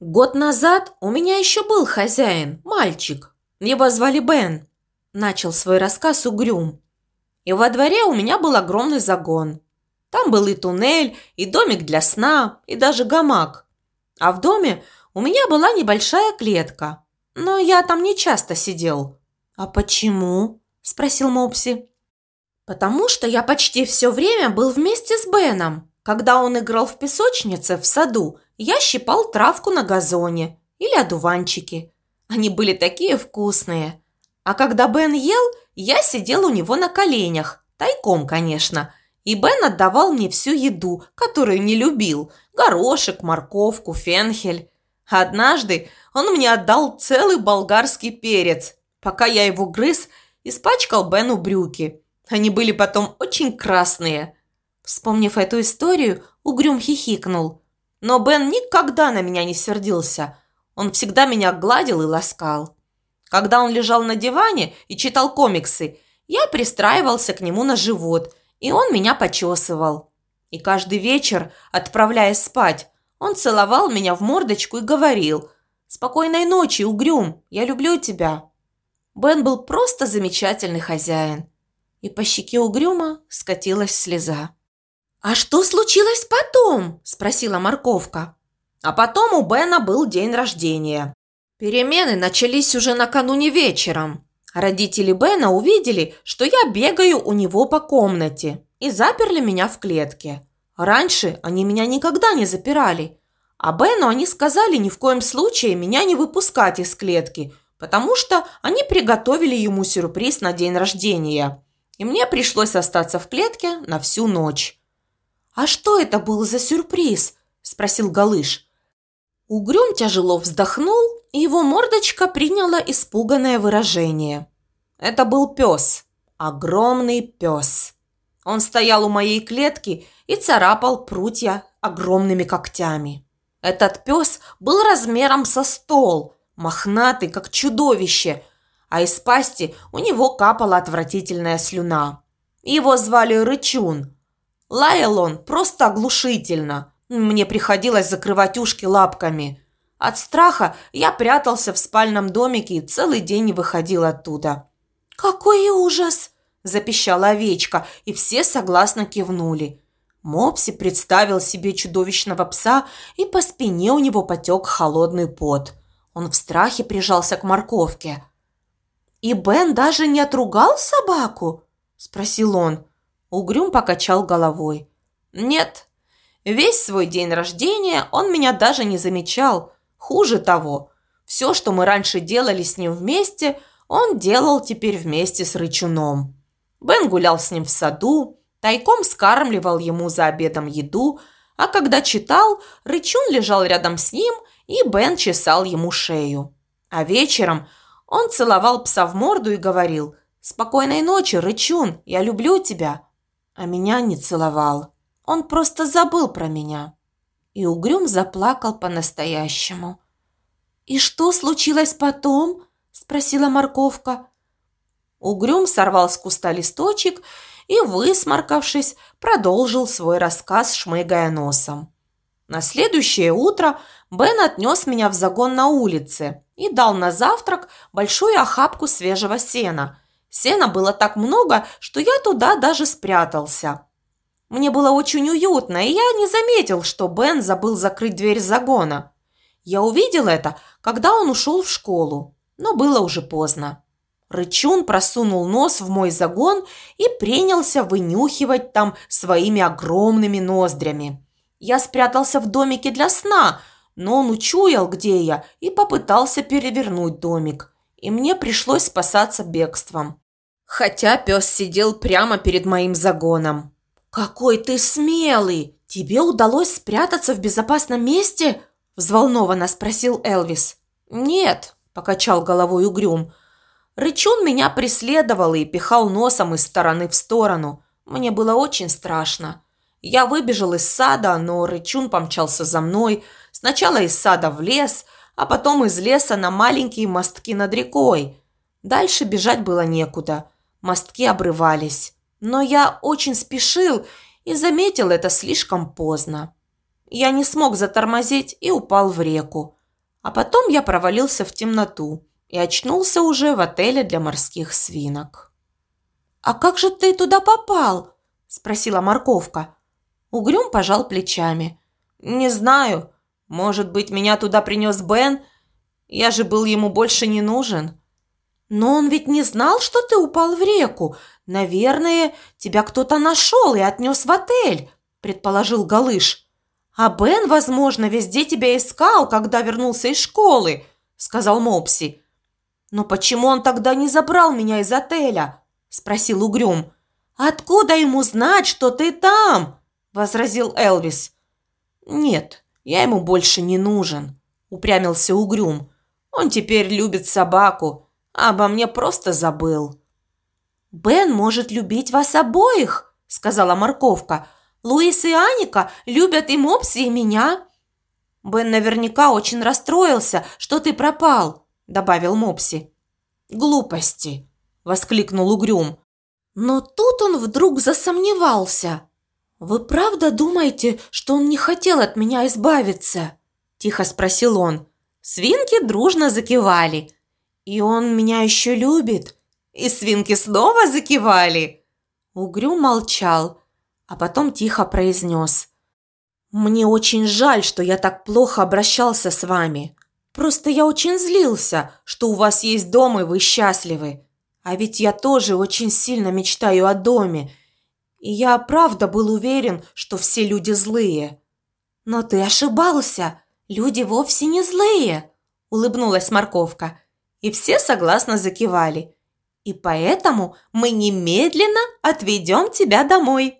Год назад у меня еще был хозяин, мальчик. Его звали Бен. Начал свой рассказ угрюм. И во дворе у меня был огромный загон. Там был и туннель, и домик для сна, и даже гамак. А в доме у меня была небольшая клетка. Но я там не часто сидел. «А почему?» – спросил Мопси. «Потому что я почти все время был вместе с Беном. Когда он играл в песочнице в саду, я щипал травку на газоне или одуванчики. Они были такие вкусные. А когда Бен ел, я сидел у него на коленях, тайком, конечно, и Бен отдавал мне всю еду, которую не любил – горошек, морковку, фенхель. Однажды он мне отдал целый болгарский перец. Пока я его грыз, испачкал Бену брюки. Они были потом очень красные. Вспомнив эту историю, Угрюм хихикнул. Но Бен никогда на меня не сердился. Он всегда меня гладил и ласкал. Когда он лежал на диване и читал комиксы, я пристраивался к нему на живот – и он меня почесывал. И каждый вечер, отправляясь спать, он целовал меня в мордочку и говорил «Спокойной ночи, Угрюм, я люблю тебя». Бен был просто замечательный хозяин. И по щеке Угрюма скатилась слеза. «А что случилось потом?» – спросила морковка. А потом у Бена был день рождения. Перемены начались уже накануне вечером. Родители Бена увидели, что я бегаю у него по комнате и заперли меня в клетке. Раньше они меня никогда не запирали. А Бену они сказали ни в коем случае меня не выпускать из клетки, потому что они приготовили ему сюрприз на день рождения. И мне пришлось остаться в клетке на всю ночь. «А что это был за сюрприз?» – спросил Галыш. Угрюм тяжело вздохнул и его мордочка приняла испуганное выражение. Это был пес, огромный пес. Он стоял у моей клетки и царапал прутья огромными когтями. Этот пес был размером со стол, мохнатый, как чудовище, а из пасти у него капала отвратительная слюна. Его звали Рычун. Лаял он просто оглушительно. Мне приходилось закрывать ушки лапками – от страха я прятался в спальном домике и целый день не выходил оттуда. «Какой ужас!» – запищала овечка, и все согласно кивнули. Мопси представил себе чудовищного пса, и по спине у него потек холодный пот. Он в страхе прижался к морковке. «И Бен даже не отругал собаку?» – спросил он. Угрюм покачал головой. «Нет, весь свой день рождения он меня даже не замечал. Хуже того, все, что мы раньше делали с ним вместе, он делал теперь вместе с Рычуном. Бен гулял с ним в саду, тайком скармливал ему за обедом еду, а когда читал, Рычун лежал рядом с ним, и Бен чесал ему шею. А вечером он целовал пса в морду и говорил «Спокойной ночи, Рычун, я люблю тебя». А меня не целовал. Он просто забыл про меня и Угрюм заплакал по-настоящему. «И что случилось потом?» – спросила морковка. Угрюм сорвал с куста листочек и, высморкавшись, продолжил свой рассказ, шмыгая носом. На следующее утро Бен отнес меня в загон на улице и дал на завтрак большую охапку свежего сена. Сена было так много, что я туда даже спрятался. Мне было очень уютно, и я не заметил, что Бен забыл закрыть дверь загона. Я увидел это, когда он ушел в школу, но было уже поздно. Рычун просунул нос в мой загон и принялся вынюхивать там своими огромными ноздрями. Я спрятался в домике для сна, но он учуял, где я, и попытался перевернуть домик. И мне пришлось спасаться бегством. Хотя пес сидел прямо перед моим загоном. «Какой ты смелый! Тебе удалось спрятаться в безопасном месте?» – взволнованно спросил Элвис. «Нет», – покачал головой угрюм. Рычун меня преследовал и пихал носом из стороны в сторону. Мне было очень страшно. Я выбежал из сада, но Рычун помчался за мной. Сначала из сада в лес, а потом из леса на маленькие мостки над рекой. Дальше бежать было некуда. Мостки обрывались. Но я очень спешил и заметил это слишком поздно. Я не смог затормозить и упал в реку. А потом я провалился в темноту и очнулся уже в отеле для морских свинок. «А как же ты туда попал?» – спросила морковка. Угрюм пожал плечами. «Не знаю. Может быть, меня туда принес Бен? Я же был ему больше не нужен». «Но он ведь не знал, что ты упал в реку. Наверное, тебя кто-то нашел и отнес в отель», – предположил Галыш. «А Бен, возможно, везде тебя искал, когда вернулся из школы», – сказал Мопси. «Но почему он тогда не забрал меня из отеля?» – спросил Угрюм. «Откуда ему знать, что ты там?» – возразил Элвис. «Нет, я ему больше не нужен», – упрямился Угрюм. «Он теперь любит собаку, а обо мне просто забыл». «Бен может любить вас обоих», – сказала морковка. «Луис и Аника любят и Мопси, и меня». «Бен наверняка очень расстроился, что ты пропал», – добавил Мопси. «Глупости», – воскликнул Угрюм. Но тут он вдруг засомневался. «Вы правда думаете, что он не хотел от меня избавиться?» – тихо спросил он. Свинки дружно закивали. «И он меня еще любит?» И свинки снова закивали. Угрюм молчал, а потом тихо произнес. «Мне очень жаль, что я так плохо обращался с вами. Просто я очень злился, что у вас есть дом и вы счастливы. А ведь я тоже очень сильно мечтаю о доме. И я правда был уверен, что все люди злые. Но ты ошибался. Люди вовсе не злые, улыбнулась морковка. И все согласно закивали. И поэтому мы немедленно отведем тебя домой.